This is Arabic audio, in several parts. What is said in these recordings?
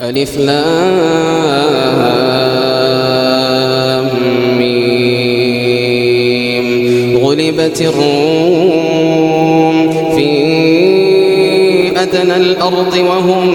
ألف لام ميم. غلبت الروم في أدنى الأرض وهم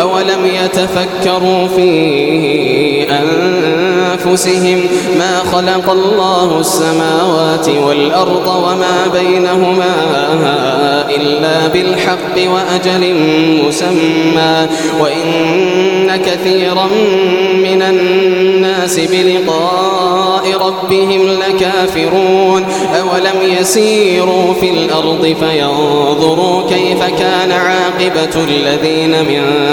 أولم يتفكروا في أنفسهم ما خلق الله السماوات والأرض وما بينهما إلا بالحق وأجل مسمى وإن كثيرا من الناس بلقاء ربهم لكافرون أولم يسيروا في الأرض فينظروا كيف كان عاقبة الذين من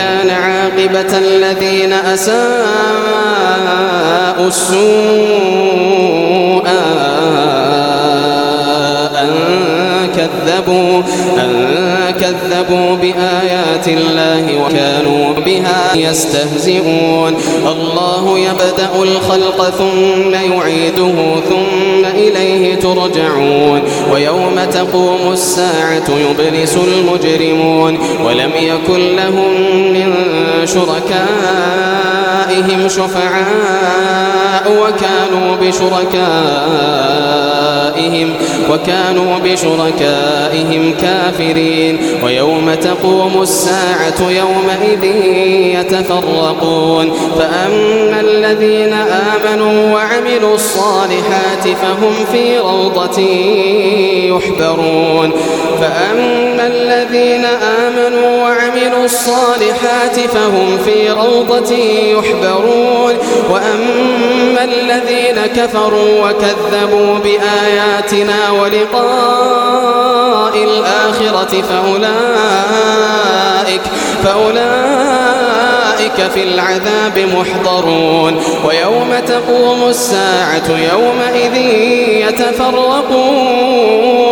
كان عاقبة الذين أساءوا السوء أن كذبوا أن كذبوا بآيات الله وكانوا بها يستهزئون. الله يبدأ الخلق ثم يعيده ثم إليه ترجعون. ويوم تقوم الساعة يبلس المجرمون. ولم يكن لهم من شركائهم شفعاء وكانوا بشركائهم وكانوا بشركائهم كافرين ويوم تقوم الساعة يومئذ يتفرقون فأما الذين آمنوا وعملوا الصالحات فهم في روضة يحبرون فأما الذين آمنوا وعملوا الصالحات فهم في روضة يحبرون وأما الذين كفروا وكذبوا بآياتنا ولقاء الآخرة فأولئك فأولئك في العذاب محضرون. ويوم تقوم الساعة يومئذ يتفرقون.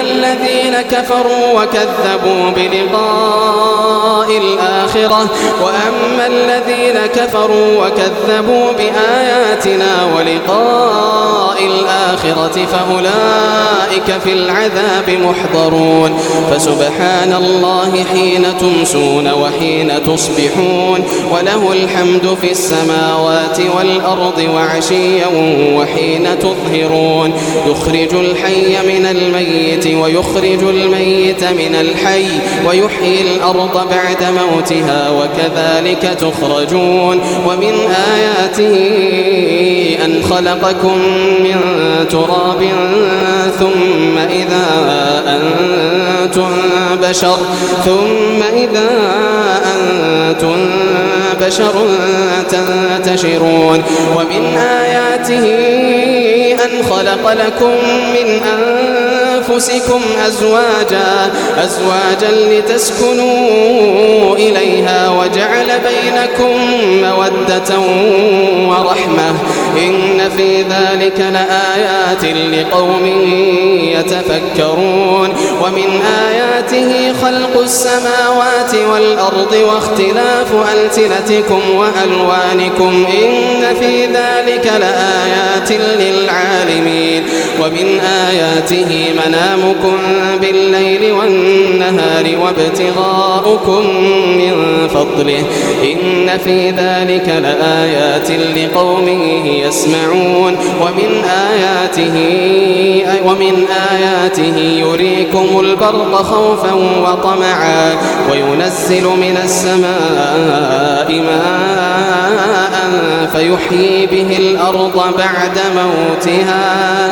الذين كفروا وكذبوا بلقاء الآخرة. وأما الذين كفروا وكذبوا بآياتنا ولقاء الآخرة فأولئك في العذاب محضرون. فسبحان الله حين تمسون وحين تصبحون. وله الحمد في السماوات والأرض وعشيا وحين تظهرون. يخرج الحي من الميت ويخرج الميت من الحي ويحيي الأرض بعد موتها وكذلك تخرجون ومن آياته أن خلقكم من تراب ثم إذا أنتم بشر ثم إذا أنتم بشر تنتشرون ومن آياته أن خلق لكم من أنفسكم أزواجا أزواجا لتسكنوا إليها وجعل بينكم مودة ورحمة. إن في ذلك لآيات لقوم يتفكرون. ومن آياته خلق السماوات والأرض واختلاف ألسنتكم وألوانكم إن في ذلك لآيات للعالمين ومن آياته منامكم بالليل والنهار وابتغاؤكم من فضله إن في ذلك لآيات لقوم يسمعون ومن آياته ومن آياته يريكم البرق خوفا وطمعا وينزل من السماء ماء فيحيي به الأرض بعد موتها.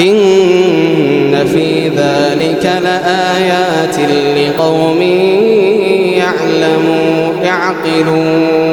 إن في ذلك لآيات لقوم يعلمون يعقلون.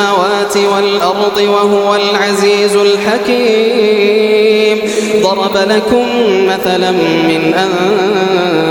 السماوات والأرض وهو العزيز الحكيم. ضرب لكم مثلا من أنفسكم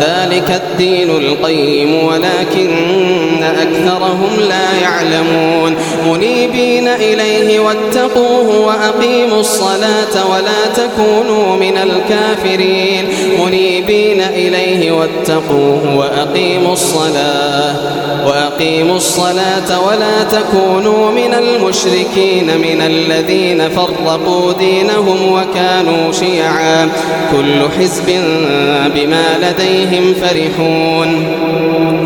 ذلك الدين القيم ولكن أكثرهم لا يعلمون. منيبين إليه واتقوه وأقيموا الصلاة ولا تكونوا من الكافرين. منيبين إليه واتقوه وأقيموا الصلاة وأقيموا الصلاة ولا تكونوا من المشركين من الذين فرقوا دينهم وكانوا شيعا. كل حزب بما لديهم فرحون.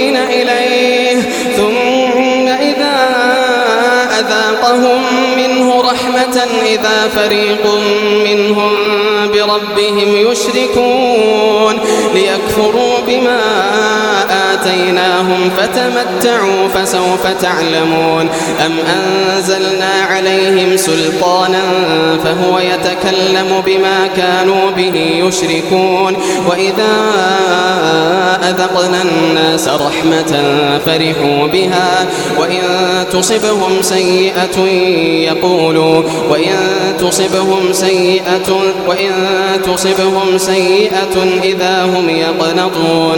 أذاقهم منه رحمة إذا فريق منهم بربهم يشركون ليكفروا بما آتيناهم فتمتعوا فسوف تعلمون أم أنزلنا عليهم سلطانا فهو يتكلم بما كانوا به يشركون وإذا أذقنا الناس رحمة فرحوا بها وإن تصبهم سيئة يقولوا وإن تصبهم سيئة وإن تصبهم سيئة إذا هم يقنطون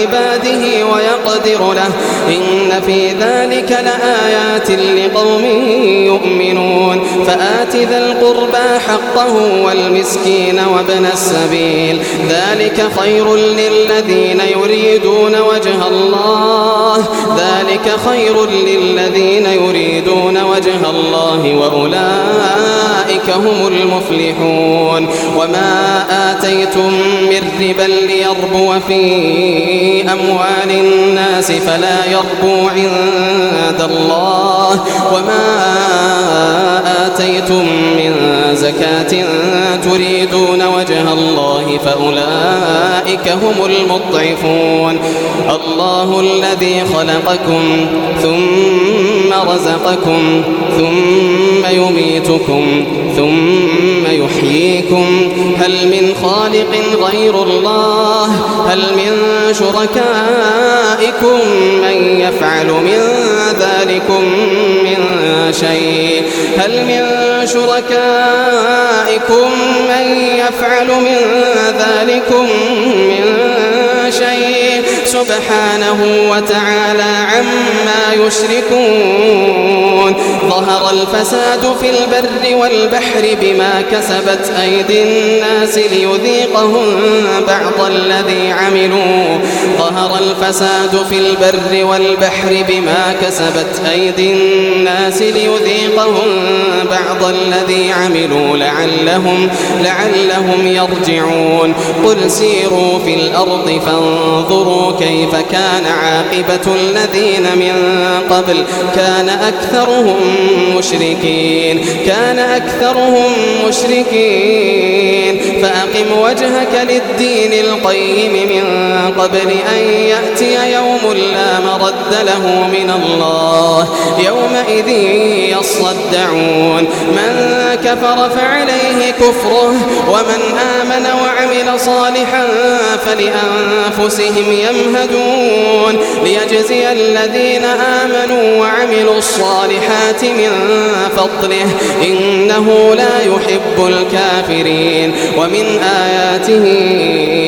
عباده ويقدر له. إن في ذلك لآيات لقوم يؤمنون. فآت ذا القربى حقه والمسكين وابن السبيل. ذلك خير للذين يريدون وجه الله. ذلك خير للذين يريدون وجه الله وأولئك هم المفلحون. وما آتيتم من ربا ليربو أموال الناس فلا يربو عند الله وما آتيتم من زكاة تريدون وجه الله فأولئك هم المضعفون. الله الذي خلقكم ثم رزقكم ثم يميتكم ثم يحييكم. هل من خالق غير الله؟ هل من شركائكم من يفعل من ذلكم من شيء؟ هل من شركائكم من يفعل من ذلكم من شيء؟ سبحانه وتعالى عما يشركون. ظهر الفساد في البر والبحر بما كسبت أيدي الناس ليذيقهم بعض الذي عملوا. ظهر الفساد في البر والبحر بما كسبت أيدي الناس ليذيقهم بعض الذي عملوا. لعلهم لعلهم يرجعون. قل سيروا في الأرض فانظروا كيف كان عاقبة الذين من قبل؟ كان أكثرهم مشركين. كان أكثرهم مشركين. فأقم وجهك للدين القيم من قبل أن يأتي يوم لا مرد له من الله. يومئذ يصدعون من كفر فعليه كفره ومن آمن وعمل صالحا فلأنفسهم يمهدون. ليجزي الذين آمنوا وعملوا الصالحات من فضله إنه لا يحب الكافرين. ومن آياته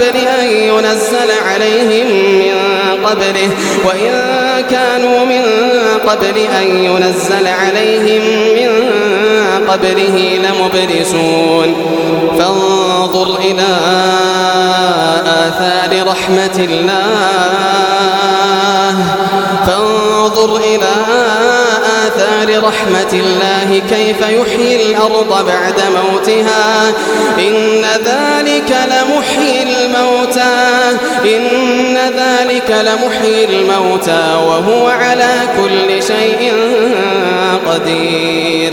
قبل أن ينزل عليهم من قبله. وإن كانوا من قبل أن ينزل عليهم من قبله لمبلسون. فانظر إلى آثار رحمة الله. فانظر إلى آثار رحمة الله كيف يحيي الأرض بعد موتها؟ إن ذلك لمحيي الموتى. إن ذلك لمحيي الموتى وهو على كل شيء قدير.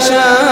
يشاء.